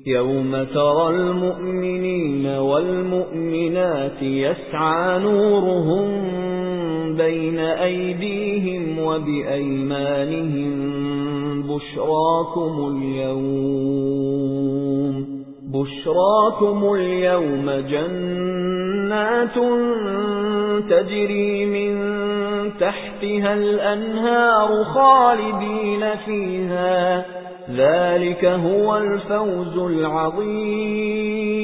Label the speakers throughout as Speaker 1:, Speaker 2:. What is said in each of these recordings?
Speaker 1: يَوْمَ تَرَى الْمُؤْمِنِينَ وَالْمُؤْمِنَاتِ يَسْعَى نُورُهُم بَيْنَ أَيْدِيهِمْ وَبِأَيْمَانِهِمْ بُشْرَاكُمُ الْيَوْمَ بُشْرَاكُمُ الْيَوْمَ جَنَّاتٌ تَجْرِي مِن تَحْتِهَا الْأَنْهَارُ خَالِدِينَ فِيهَا. ذَلِكَ هُوَ الْفَوْزُ الْعَظِيمُ.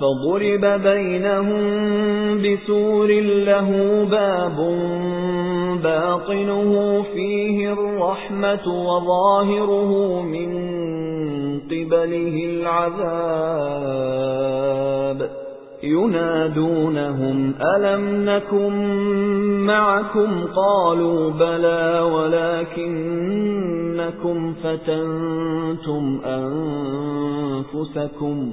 Speaker 1: فَضُرِبَ بَيْنَهُم بِسُورٍ لَّهُ بَابٌ بَاطِنُهُ فِيهِ الرَّحْمَةُ وَظَاهِرُهُ مِن قِبَلِهِ الْعَذَابُ. يُنَادُونَهُمْ أَلَمْ نَكُن مَّعَكُمْ؟ قَالُوا بَلَى وَلَكِنَّكُمْ فَتَنتُمْ أَنفُسَكُمْ.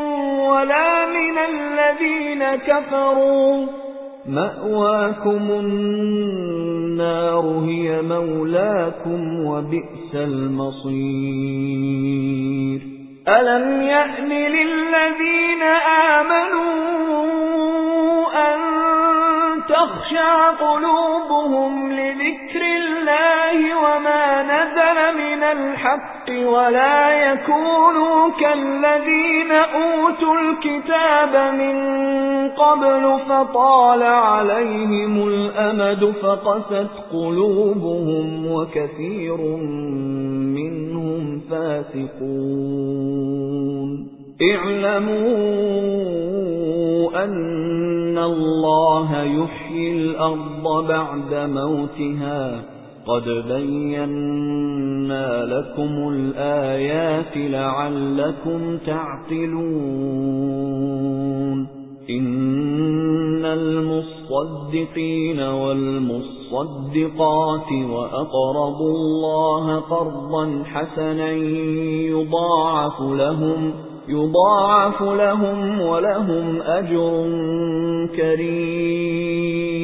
Speaker 1: وَلَا مِنَ الَّذِينَ كَفَرُوا. مَأْوَاكُمُ النَّارُ هِيَ مَوْلَاكُمْ وَبِئْسَ الْمَصِيرُ. أَلَمْ يَأْنِ لِلَّذِينَ آمَنُوا أَن تَخْشَعَ قُلُوبُهُمْ لِذِكْرِ الْحَقِّ وَلَا يَكُونُوا كَالَّذِينَ أُوتُوا الْكِتَابَ مِن قَبْلُ فَطَالَ عَلَيْهِمُ الْأَمَدُ فَقَسَتْ قُلُوبُهُمْ وَكَثِيرٌ مِّنْهُمْ فَاسِقُونَ. اعْلَمُوا أَنَّ اللَّهَ يُحْيِي الْأَرْضَ بَعْدَ مَوْتِهَا قَدْ بَيَّنَّا لَكُمُ الْآيَاتِ لَعَلَّكُمْ تَعْقِلُونَ إِنَّ الْمُصَّدِّقِينَ وَالْمُصَّدِّقَاتِ وَأَقْرَضُوا اللَّهَ قَرْضًا حَسَنًا يُضَاعَفُ لَهُمْ يُضَاعَفُ لَهُمْ وَلَهُمْ أَجْرٌ كَرِيمٌ